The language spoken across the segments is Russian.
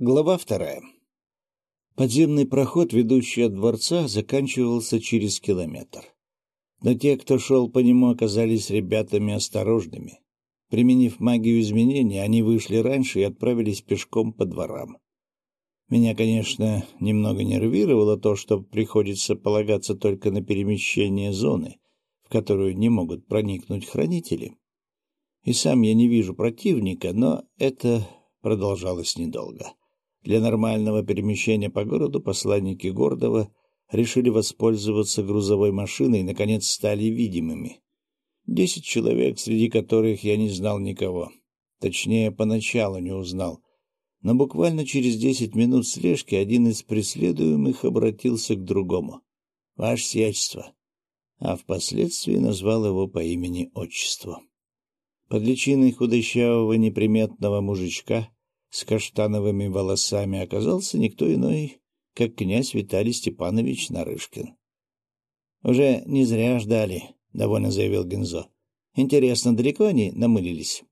Глава вторая. Подземный проход, ведущий от дворца, заканчивался через километр. Но те, кто шел по нему, оказались ребятами осторожными. Применив магию изменения, они вышли раньше и отправились пешком по дворам. Меня, конечно, немного нервировало то, что приходится полагаться только на перемещение зоны, в которую не могут проникнуть хранители. И сам я не вижу противника, но это продолжалось недолго. Для нормального перемещения по городу посланники Гордова решили воспользоваться грузовой машиной и, наконец, стали видимыми. Десять человек, среди которых я не знал никого. Точнее, поначалу не узнал. Но буквально через десять минут слежки один из преследуемых обратился к другому. — Ваше сиятельство. А впоследствии назвал его по имени-отчеству. Под личиной худощавого неприметного мужичка с каштановыми волосами оказался никто иной, как князь Виталий Степанович Нарышкин. — Уже не зря ждали, — довольно заявил Гензо. — Интересно, далеко они намылились?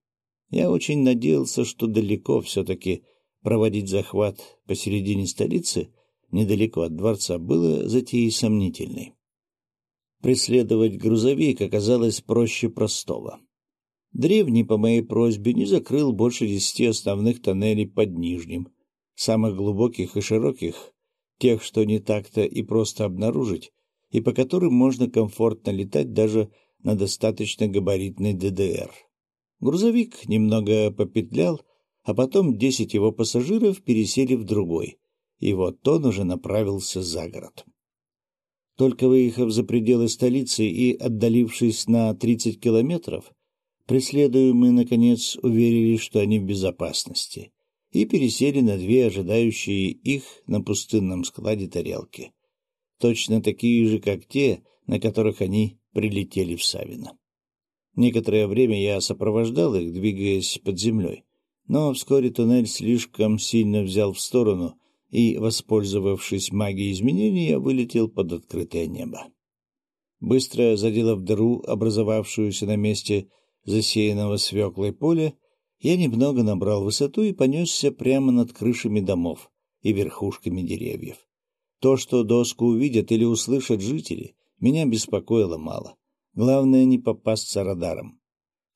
Я очень надеялся, что далеко все-таки проводить захват посередине столицы, недалеко от дворца, было затеей сомнительной. Преследовать грузовик оказалось проще простого. Древний, по моей просьбе, не закрыл больше десяти основных тоннелей под Нижним, самых глубоких и широких, тех, что не так-то и просто обнаружить, и по которым можно комфортно летать даже на достаточно габаритной ДДР. Грузовик немного попетлял, а потом десять его пассажиров пересели в другой, и вот он уже направился за город. Только выехав за пределы столицы и отдалившись на тридцать километров, Преследуемые, наконец, уверились, что они в безопасности, и пересели на две ожидающие их на пустынном складе тарелки, точно такие же, как те, на которых они прилетели в Савино. Некоторое время я сопровождал их, двигаясь под землей, но вскоре туннель слишком сильно взял в сторону, и, воспользовавшись магией изменений, я вылетел под открытое небо. Быстро заделав дыру, образовавшуюся на месте засеянного свеклой поля, я немного набрал высоту и понесся прямо над крышами домов и верхушками деревьев. То, что доску увидят или услышат жители, меня беспокоило мало. Главное — не попасться радаром.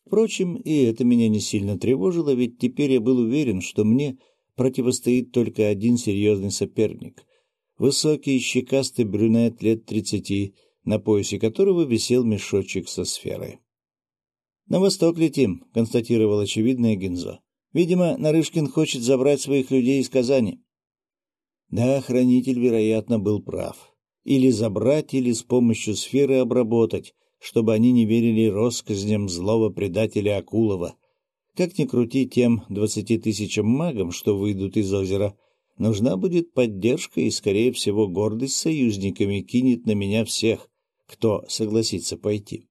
Впрочем, и это меня не сильно тревожило, ведь теперь я был уверен, что мне противостоит только один серьезный соперник — высокий щекастый брюнет лет тридцати, на поясе которого висел мешочек со сферой. — На восток летим, — констатировал очевидное Гинзо. — Видимо, Нарышкин хочет забрать своих людей из Казани. Да, хранитель, вероятно, был прав. Или забрать, или с помощью сферы обработать, чтобы они не верили россказням злого предателя Акулова. Как ни крути тем двадцати тысячам магам, что выйдут из озера, нужна будет поддержка, и, скорее всего, гордость союзниками кинет на меня всех, кто согласится пойти.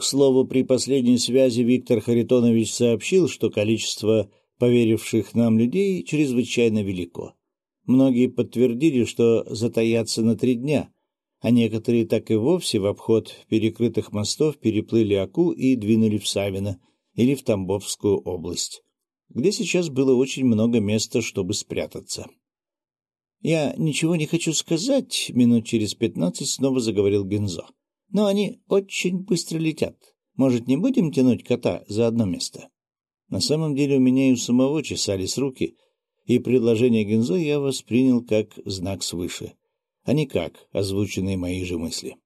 К слову, при последней связи Виктор Харитонович сообщил, что количество поверивших нам людей чрезвычайно велико. Многие подтвердили, что затаятся на три дня, а некоторые так и вовсе в обход перекрытых мостов переплыли Аку и двинули в Савино или в Тамбовскую область, где сейчас было очень много места, чтобы спрятаться. «Я ничего не хочу сказать», — минут через пятнадцать снова заговорил Гензо но они очень быстро летят. Может, не будем тянуть кота за одно место? На самом деле у меня и у самого чесались руки, и предложение Гензо я воспринял как знак свыше, а не как озвученные мои же мысли.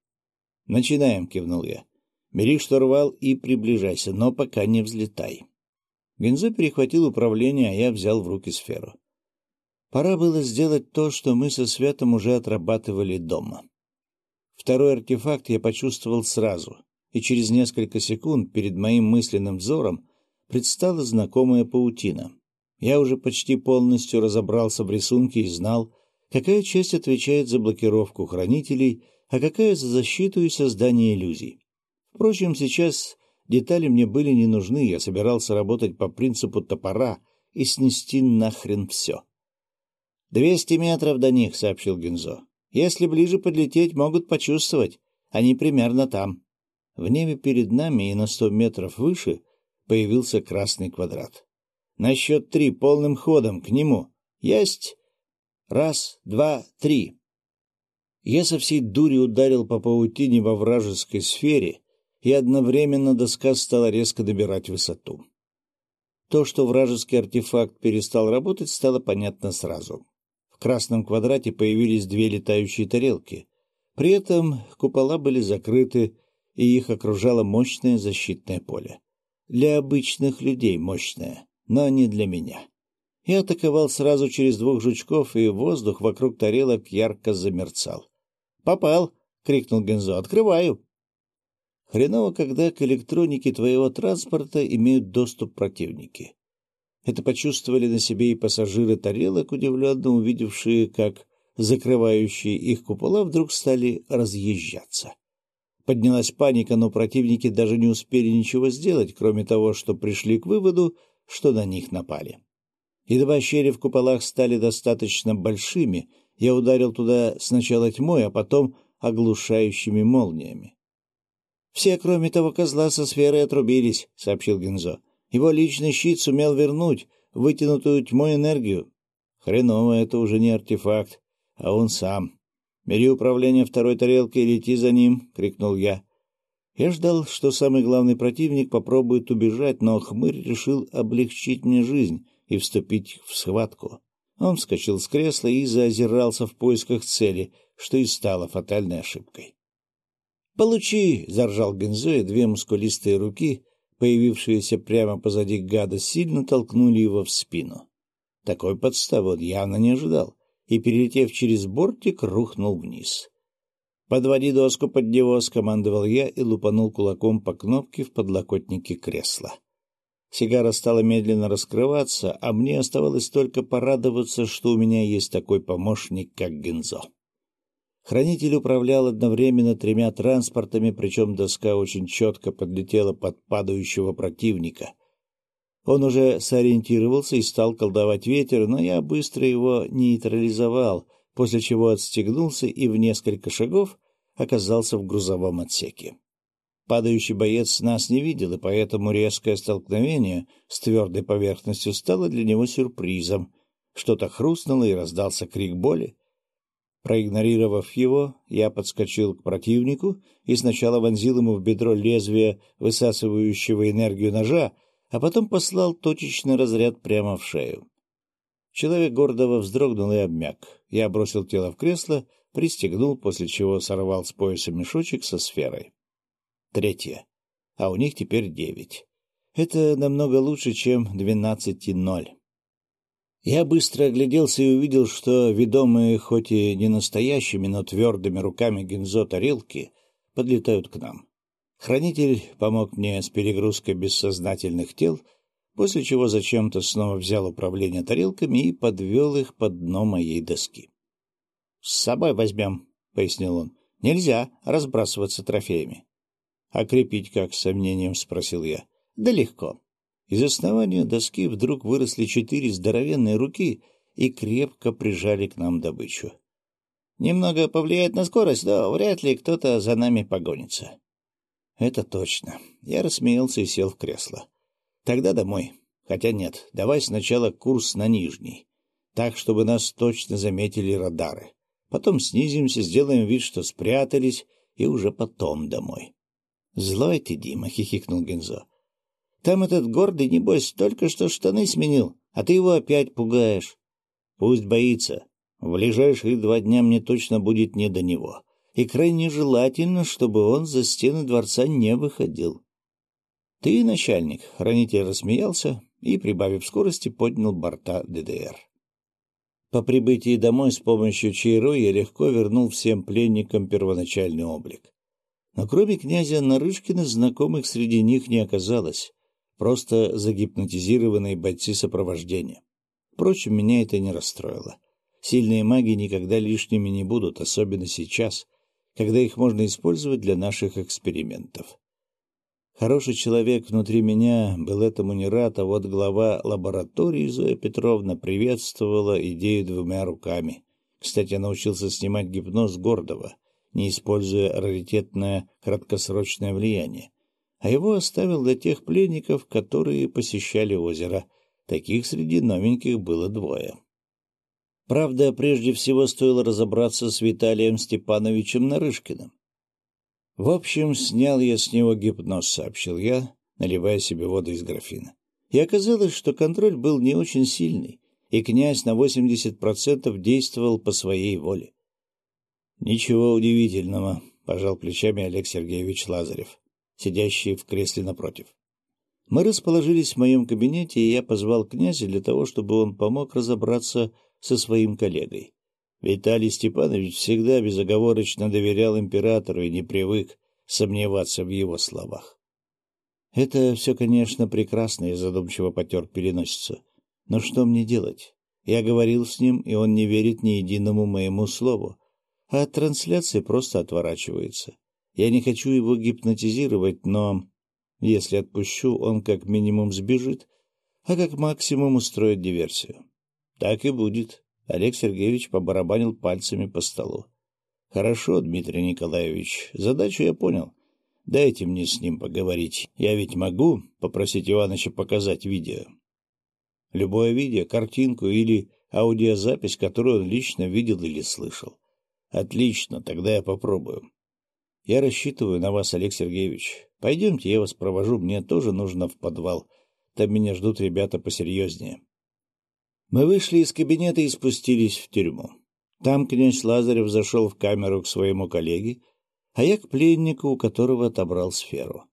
«Начинаем», — кивнул я. «Бери штурвал и приближайся, но пока не взлетай». Гензо перехватил управление, а я взял в руки сферу. Пора было сделать то, что мы со Святом уже отрабатывали дома. Второй артефакт я почувствовал сразу, и через несколько секунд перед моим мысленным взором предстала знакомая паутина. Я уже почти полностью разобрался в рисунке и знал, какая часть отвечает за блокировку хранителей, а какая за защиту и создание иллюзий. Впрочем, сейчас детали мне были не нужны, я собирался работать по принципу топора и снести нахрен все. «Двести метров до них», — сообщил Гензо. Если ближе подлететь, могут почувствовать. Они примерно там. В небе перед нами и на сто метров выше появился красный квадрат. На счет три полным ходом к нему, Есть. Раз, два, три. Я со всей дури ударил по паутине во вражеской сфере, и одновременно доска стала резко добирать высоту. То, что вражеский артефакт перестал работать, стало понятно сразу. В красном квадрате появились две летающие тарелки. При этом купола были закрыты, и их окружало мощное защитное поле. Для обычных людей мощное, но не для меня. Я атаковал сразу через двух жучков, и воздух вокруг тарелок ярко замерцал. «Попал!» — крикнул Гензо. «Открываю!» Хреново, когда к электронике твоего транспорта имеют доступ противники. Это почувствовали на себе и пассажиры тарелок, удивленно увидевшие, как закрывающие их купола вдруг стали разъезжаться. Поднялась паника, но противники даже не успели ничего сделать, кроме того, что пришли к выводу, что на них напали. Едва щели в куполах стали достаточно большими, я ударил туда сначала тьмой, а потом оглушающими молниями. «Все, кроме того козла, со сферой отрубились», — сообщил Гензо. «Его личный щит сумел вернуть вытянутую тьмой энергию. Хреново, это уже не артефакт, а он сам. Бери управление второй тарелкой и лети за ним», — крикнул я. Я ждал, что самый главный противник попробует убежать, но хмырь решил облегчить мне жизнь и вступить в схватку. Он вскочил с кресла и заозирался в поисках цели, что и стало фатальной ошибкой. «Получи!» — заржал Гензо, и две мускулистые руки, появившиеся прямо позади гада, сильно толкнули его в спину. Такой подставы он явно не ожидал, и, перелетев через бортик, рухнул вниз. «Подводи доску под него!» — скомандовал я и лупанул кулаком по кнопке в подлокотнике кресла. Сигара стала медленно раскрываться, а мне оставалось только порадоваться, что у меня есть такой помощник, как Гензо. Хранитель управлял одновременно тремя транспортами, причем доска очень четко подлетела под падающего противника. Он уже сориентировался и стал колдовать ветер, но я быстро его нейтрализовал, после чего отстегнулся и в несколько шагов оказался в грузовом отсеке. Падающий боец нас не видел, и поэтому резкое столкновение с твердой поверхностью стало для него сюрпризом. Что-то хрустнуло, и раздался крик боли. Проигнорировав его, я подскочил к противнику и сначала вонзил ему в бедро лезвие высасывающего энергию ножа, а потом послал точечный разряд прямо в шею. Человек гордого вздрогнул и обмяк. Я бросил тело в кресло, пристегнул, после чего сорвал с пояса мешочек со сферой третье, а у них теперь девять. Это намного лучше, чем двенадцать и ноль. Я быстро огляделся и увидел, что ведомые хоть и не настоящими, но твердыми руками гензо тарелки подлетают к нам. Хранитель помог мне с перегрузкой бессознательных тел, после чего зачем-то снова взял управление тарелками и подвел их под дно моей доски. — С собой возьмем, — пояснил он. — Нельзя разбрасываться трофеями. «А крепить как?» — с сомнением спросил я. «Да легко». Из основания доски вдруг выросли четыре здоровенные руки и крепко прижали к нам добычу. «Немного повлияет на скорость, но вряд ли кто-то за нами погонится». «Это точно». Я рассмеялся и сел в кресло. «Тогда домой. Хотя нет, давай сначала курс на нижний. Так, чтобы нас точно заметили радары. Потом снизимся, сделаем вид, что спрятались, и уже потом домой». — Злой ты, Дима, — хихикнул Гензо. — Там этот гордый, небось, только что штаны сменил, а ты его опять пугаешь. — Пусть боится. В ближайшие два дня мне точно будет не до него. И крайне желательно, чтобы он за стены дворца не выходил. — Ты, начальник, — хранитель рассмеялся и, прибавив скорости, поднял борта ДДР. По прибытии домой с помощью Чайро я легко вернул всем пленникам первоначальный облик. Но кроме князя Нарышкина знакомых среди них не оказалось, просто загипнотизированные бойцы сопровождения. Впрочем, меня это не расстроило. Сильные маги никогда лишними не будут, особенно сейчас, когда их можно использовать для наших экспериментов. Хороший человек внутри меня был этому не рад, а вот глава лаборатории Зоя Петровна приветствовала идею двумя руками. Кстати, я научился снимать гипноз гордого, не используя раритетное краткосрочное влияние, а его оставил для тех пленников, которые посещали озеро. Таких среди новеньких было двое. Правда, прежде всего стоило разобраться с Виталием Степановичем Нарышкиным. В общем, снял я с него гипноз, сообщил я, наливая себе воду из графина. И оказалось, что контроль был не очень сильный, и князь на 80% действовал по своей воле. Ничего удивительного, пожал плечами Олег Сергеевич Лазарев, сидящий в кресле напротив. Мы расположились в моем кабинете, и я позвал князя для того, чтобы он помог разобраться со своим коллегой. Виталий Степанович всегда безоговорочно доверял императору и не привык сомневаться в его словах. Это все, конечно, прекрасно, и задумчиво потер переносицу. Но что мне делать? Я говорил с ним, и он не верит ни единому моему слову, а от трансляции просто отворачивается. Я не хочу его гипнотизировать, но если отпущу, он как минимум сбежит, а как максимум устроит диверсию. Так и будет. Олег Сергеевич побарабанил пальцами по столу. Хорошо, Дмитрий Николаевич, задачу я понял. Дайте мне с ним поговорить. Я ведь могу попросить Ивановича показать видео. Любое видео, картинку или аудиозапись, которую он лично видел или слышал. Отлично, тогда я попробую. Я рассчитываю на вас, Олег Сергеевич. Пойдемте, я вас провожу, мне тоже нужно в подвал. Там меня ждут ребята посерьезнее. Мы вышли из кабинета и спустились в тюрьму. Там князь Лазарев зашел в камеру к своему коллеге, а я к пленнику, у которого отобрал сферу.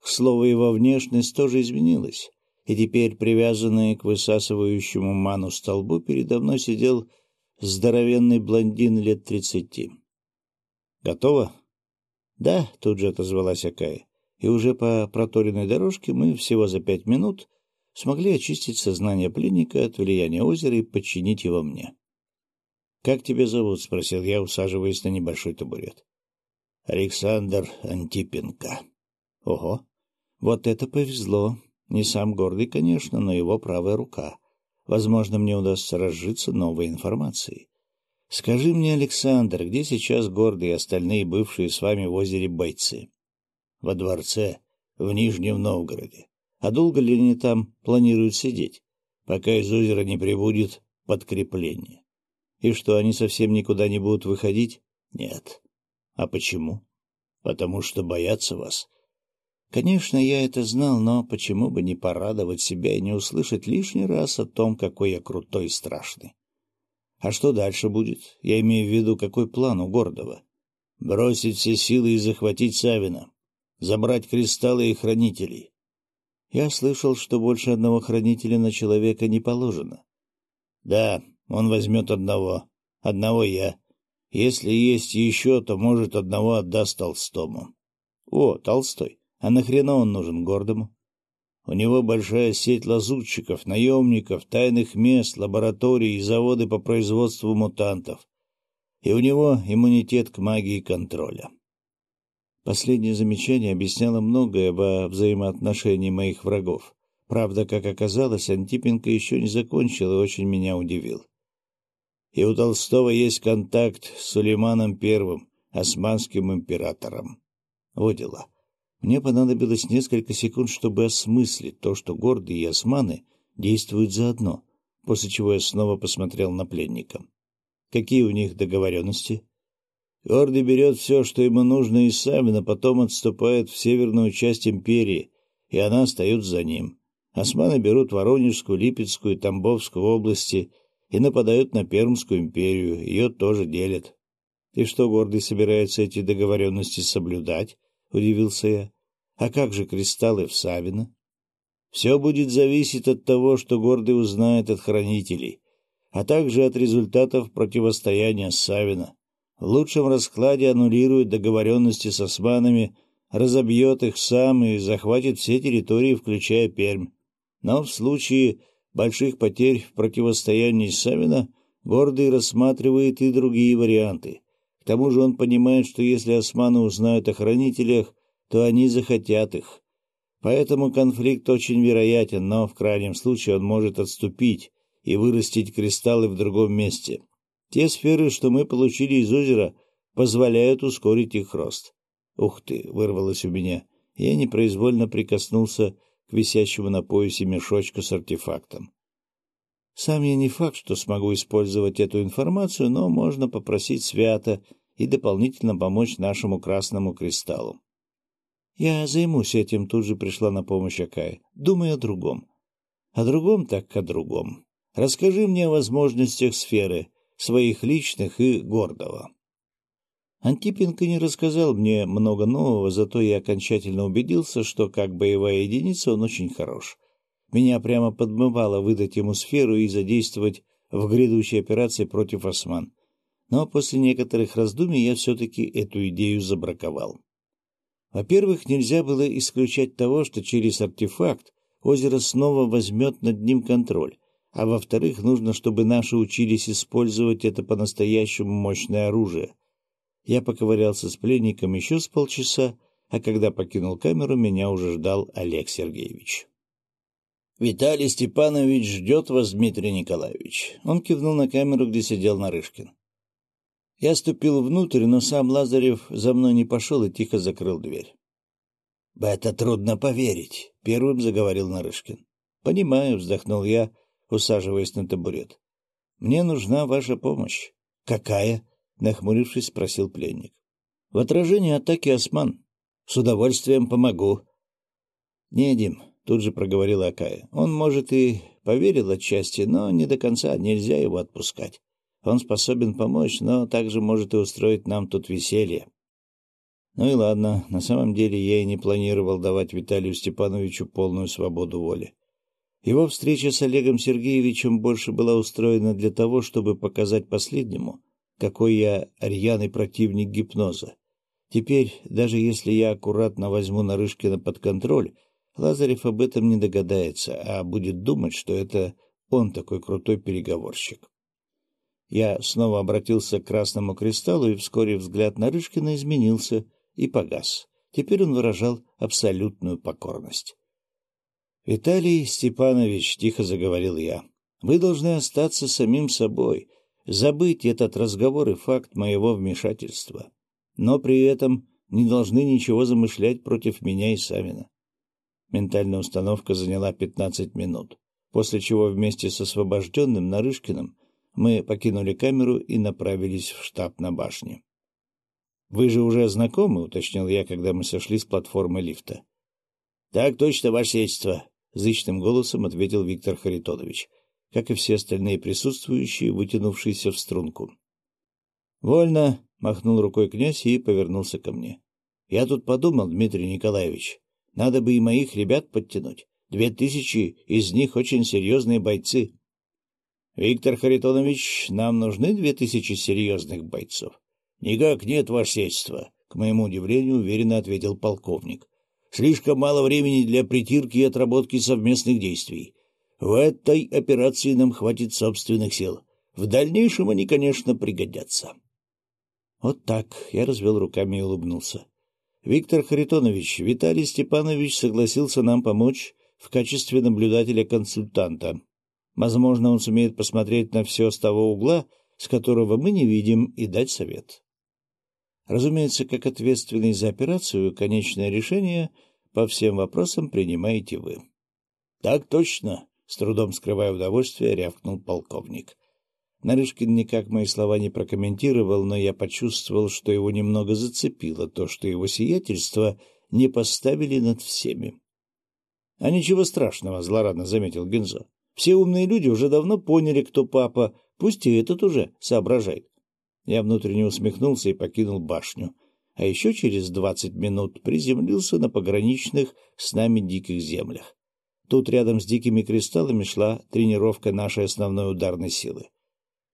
К слову, его внешность тоже изменилась, и теперь, привязанный к высасывающему ману столбу, передо мной сидел здоровенный блондин лет тридцати. «Готово?» «Да», — тут же отозвалась Акая, и уже по проторенной дорожке мы всего за пять минут смогли очистить сознание пленника от влияния озера и подчинить его мне. «Как тебя зовут?» — спросил я, усаживаясь на небольшой табурет. «Александр Антипенко». «Ого! Вот это повезло. Не сам гордый, конечно, но его правая рука. Возможно, мне удастся разжиться новой информацией. Скажи мне, Александр, где сейчас гордые остальные бывшие с вами в озере бойцы? Во дворце, в Нижнем Новгороде. А долго ли они там планируют сидеть, пока из озера не прибудет подкрепление? И что, они совсем никуда не будут выходить? Нет. А почему? Потому что боятся вас. Конечно, я это знал, но почему бы не порадовать себя и не услышать лишний раз о том, какой я крутой и страшный? А что дальше будет? Я имею в виду, какой план у Гордова? Бросить все силы и захватить Савина. Забрать кристаллы и хранителей. Я слышал, что больше одного хранителя на человека не положено. Да, он возьмет одного. Одного я. Если есть еще, то, может, одного отдаст Толстому. О, Толстой. А нахрена он нужен гордому? У него большая сеть лазутчиков, наемников, тайных мест, лабораторий и заводы по производству мутантов. И у него иммунитет к магии контроля. Последнее замечание объясняло многое во взаимоотношении моих врагов. Правда, как оказалось, Антипенко еще не закончил и очень меня удивил. И у Толстого есть контакт с Сулейманом Первым, османским императором. Вот дела. Мне понадобилось несколько секунд, чтобы осмыслить то, что гордые и османы действуют заодно, после чего я снова посмотрел на пленника. Какие у них договоренности? Гордый берет все, что ему нужно из Савина, потом отступает в северную часть империи, и она остается за ним. Османы берут Воронежскую, Липецкую и Тамбовскую области и нападают на Пермскую империю, ее тоже делят. И что Гордый собирается эти договоренности соблюдать? — удивился я. — А как же кристаллы в Савино? — Все будет зависеть от того, что Гордый узнает от хранителей, а также от результатов противостояния с Савино. В лучшем раскладе аннулирует договоренности с османами, разобьет их сам и захватит все территории, включая Пермь. Но в случае больших потерь в противостоянии с Савино Гордый рассматривает и другие варианты — тому же он понимает, что если османы узнают о хранителях, то они захотят их. Поэтому конфликт очень вероятен, но в крайнем случае он может отступить и вырастить кристаллы в другом месте. Те сферы, что мы получили из озера, позволяют ускорить их рост. Ух ты, вырвалось у меня. Я непроизвольно прикоснулся к висящему на поясе мешочку с артефактом. Сам я не факт, что смогу использовать эту информацию, но можно попросить Свята и дополнительно помочь нашему Красному Кристаллу. Я займусь этим, тут же пришла на помощь Акая. Думай о другом. О другом так о другом. Расскажи мне о возможностях сферы, своих личных и гордого. Антипенко не рассказал мне много нового, зато я окончательно убедился, что как боевая единица он очень хорош. Меня прямо подмывало выдать ему сферу и задействовать в грядущей операции против осман. Но после некоторых раздумий я все-таки эту идею забраковал. Во-первых, нельзя было исключать того, что через артефакт озеро снова возьмет над ним контроль, а во-вторых, нужно, чтобы наши учились использовать это по-настоящему мощное оружие. Я поковырялся с пленником еще с полчаса, а когда покинул камеру, меня уже ждал Олег Сергеевич. — Виталий Степанович ждет вас, Дмитрий Николаевич. Он кивнул на камеру, где сидел Нарышкин. Я ступил внутрь, но сам Лазарев за мной не пошел и тихо закрыл дверь. — В это трудно поверить, — первым заговорил Нарышкин. — Понимаю, — вздохнул я, усаживаясь на табурет. — Мне нужна ваша помощь. — Какая? — нахмурившись, спросил пленник. — В отражении атаки осман. С удовольствием помогу. — Не, Дим, — тут же проговорила Акая. — Он, может, и поверил отчасти, но не до конца, нельзя его отпускать. Он способен помочь, но также может и устроить нам тут веселье. Ну и ладно, на самом деле я и не планировал давать Виталию Степановичу полную свободу воли. Его встреча с Олегом Сергеевичем больше была устроена для того, чтобы показать последнему, какой я рьяный противник гипноза. Теперь, даже если я аккуратно возьму Нарышкина под контроль, Лазарев об этом не догадается, а будет думать, что это он такой крутой переговорщик. Я снова обратился к Красному Кристаллу, и вскоре взгляд Нарышкина изменился и погас. Теперь он выражал абсолютную покорность. — Виталий Степанович, — тихо заговорил я, — вы должны остаться самим собой, забыть этот разговор и факт моего вмешательства. Но при этом не должны ничего замышлять против меня и Савина. Ментальная установка заняла пятнадцать минут, после чего вместе с освобожденным Нарышкиным мы покинули камеру и направились в штаб на башне. — Вы же уже знакомы, — уточнил я, когда мы сошли с платформы лифта. — Так точно, ваше сельство, — зычным голосом ответил Виктор Харитонович, как и все остальные присутствующие, вытянувшиеся в струнку. — Вольно, — махнул рукой князь и повернулся ко мне. — Я тут подумал, Дмитрий Николаевич, надо бы и моих ребят подтянуть. Две тысячи из них очень серьезные бойцы. Виктор Харитонович, нам нужны две тысячи серьезных бойцов. — Никак нет, ваше сельство, — к моему удивлению уверенно ответил полковник. — Слишком мало времени для притирки и отработки совместных действий. В этой операции нам хватит собственных сил. В дальнейшем они, конечно, пригодятся. Вот так я развел руками и улыбнулся. Виктор Харитонович, Виталий Степанович согласился нам помочь в качестве наблюдателя-консультанта. Возможно, он сумеет посмотреть на все с того угла, с которого мы не видим, и дать совет. Разумеется, как ответственный за операцию, конечное решение по всем вопросам принимаете вы. — Так точно, — с трудом скрывая удовольствие, рявкнул полковник. Нарышкин никак мои слова не прокомментировал, но я почувствовал, что его немного зацепило то, что его сиятельство не поставили над всеми. — А ничего страшного, — злорадно заметил Гензо. Все умные люди уже давно поняли, кто папа, пусть и этот уже соображает. Я внутренне усмехнулся и покинул башню, а еще через двадцать минут приземлился на пограничных с нами диких землях. Тут рядом с дикими кристаллами шла тренировка нашей основной ударной силы.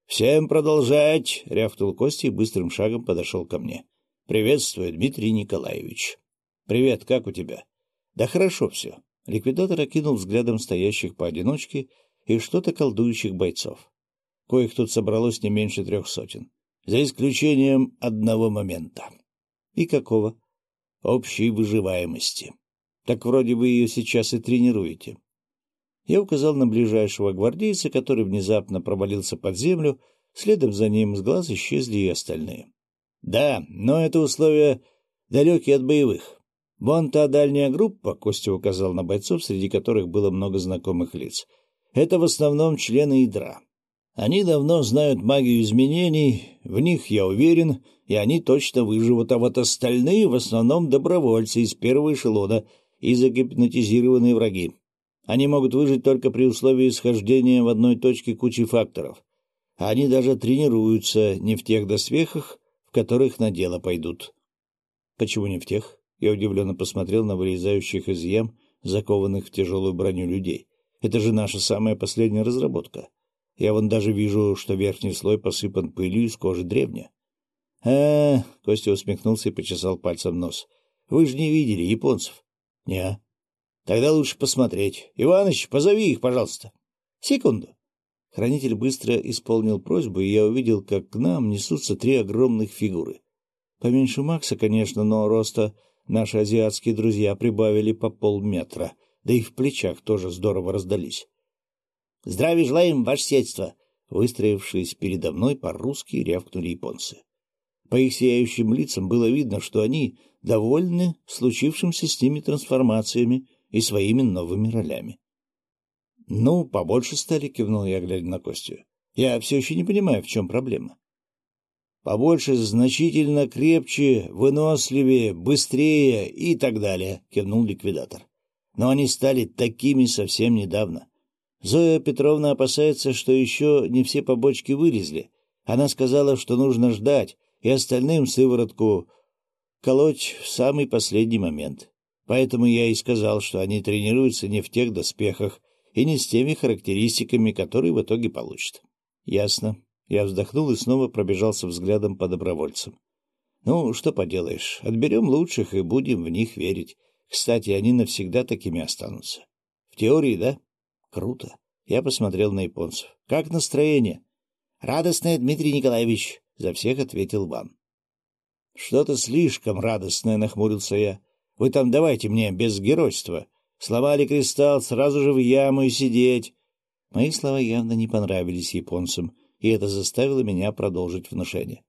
«Всем продолжать!» — рявкнул Костя и быстрым шагом подошел ко мне. «Приветствую, Дмитрий Николаевич». «Привет, как у тебя?» «Да хорошо все. Ликвидатор окинул взглядом стоящих поодиночке и что-то колдующих бойцов. Коих тут собралось не меньше трех сотен. За исключением одного момента. И какого? Общей выживаемости. Так вроде вы ее сейчас и тренируете. Я указал на ближайшего гвардейца, который внезапно провалился под землю, следом за ним с глаз исчезли и остальные. Да, но это условия далекие от боевых. Вон та дальняя группа, — Костя указал на бойцов, среди которых было много знакомых лиц. Это в основном члены ядра. Они давно знают магию изменений, в них я уверен, и они точно выживут, а вот остальные в основном добровольцы из первого эшелона и загипнотизированные враги. Они могут выжить только при условии схождения в одной точке кучи факторов. Они даже тренируются не в тех доспехах, в которых на дело пойдут. Почему не в тех? Я удивленно посмотрел на вылезающих из ям, закованных в тяжелую броню людей. Это же наша самая последняя разработка. Я вон даже вижу, что верхний слой посыпан пылью из кожи древня. А, Костя усмехнулся и почесал пальцем нос. — Вы же не видели японцев? — Не. — Тогда лучше посмотреть. Иваныч, позови их, пожалуйста. — Секунду. Хранитель быстро исполнил просьбу, и я увидел, как к нам несутся три огромных фигуры. Поменьше Макса, конечно, но роста наши азиатские друзья прибавили по полметра, да и в плечах тоже здорово раздались. — Здравия желаем, ваше сельство! Выстроившись передо мной, по-русски рявкнули японцы. По их сияющим лицам было видно, что они довольны случившимся с ними трансформациями и своими новыми ролями. — Ну, побольше стали, — кивнул я, глядя на Костю. — Я все еще не понимаю, в чем проблема. — Побольше, значительно крепче, выносливее, быстрее и так далее, — кивнул ликвидатор. — Но они стали такими совсем недавно. Зоя Петровна опасается, что еще не все побочки вылезли. Она сказала, что нужно ждать, и остальным сыворотку колоть в самый последний момент. Поэтому я и сказал, что они тренируются не в тех доспехах и не с теми характеристиками, которые в итоге получат. Ясно. Я вздохнул и снова пробежался взглядом по добровольцам. Ну, что поделаешь, отберем лучших и будем в них верить. Кстати, они навсегда такими останутся. В теории, да? Круто. Я посмотрел на японцев. Как настроение? Радостное, Дмитрий Николаевич, за всех ответил Ван. Что-то слишком радостное, нахмурился я. Вы там давайте мне без геройства. Сломали кристалл, сразу же в яму и сидеть. Мои слова явно не понравились японцам, и это заставило меня продолжить внушение.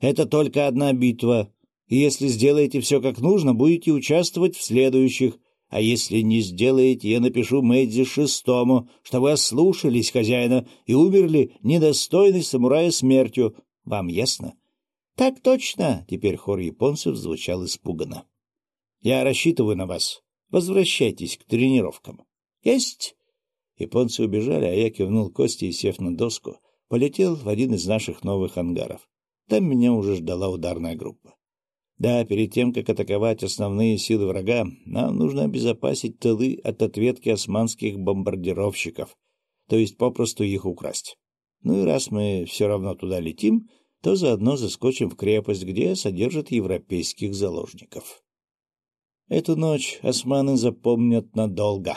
Это только одна битва, и если сделаете все как нужно, будете участвовать в следующих. А если не сделаете, я напишу Мэдзи шестому, что вы ослушались хозяина и умерли недостойной самурая смертью. Вам ясно? — Так точно! — теперь хор японцев звучал испуганно. — Я рассчитываю на вас. Возвращайтесь к тренировкам. — Есть! Японцы убежали, а я кивнул Кости и, сев на доску, полетел в один из наших новых ангаров. Там меня уже ждала ударная группа. Да, перед тем, как атаковать основные силы врага, нам нужно обезопасить тылы от ответки османских бомбардировщиков, то есть попросту их украсть. Ну и раз мы все равно туда летим, то заодно заскочим в крепость, где содержат европейских заложников. Эту ночь османы запомнят надолго.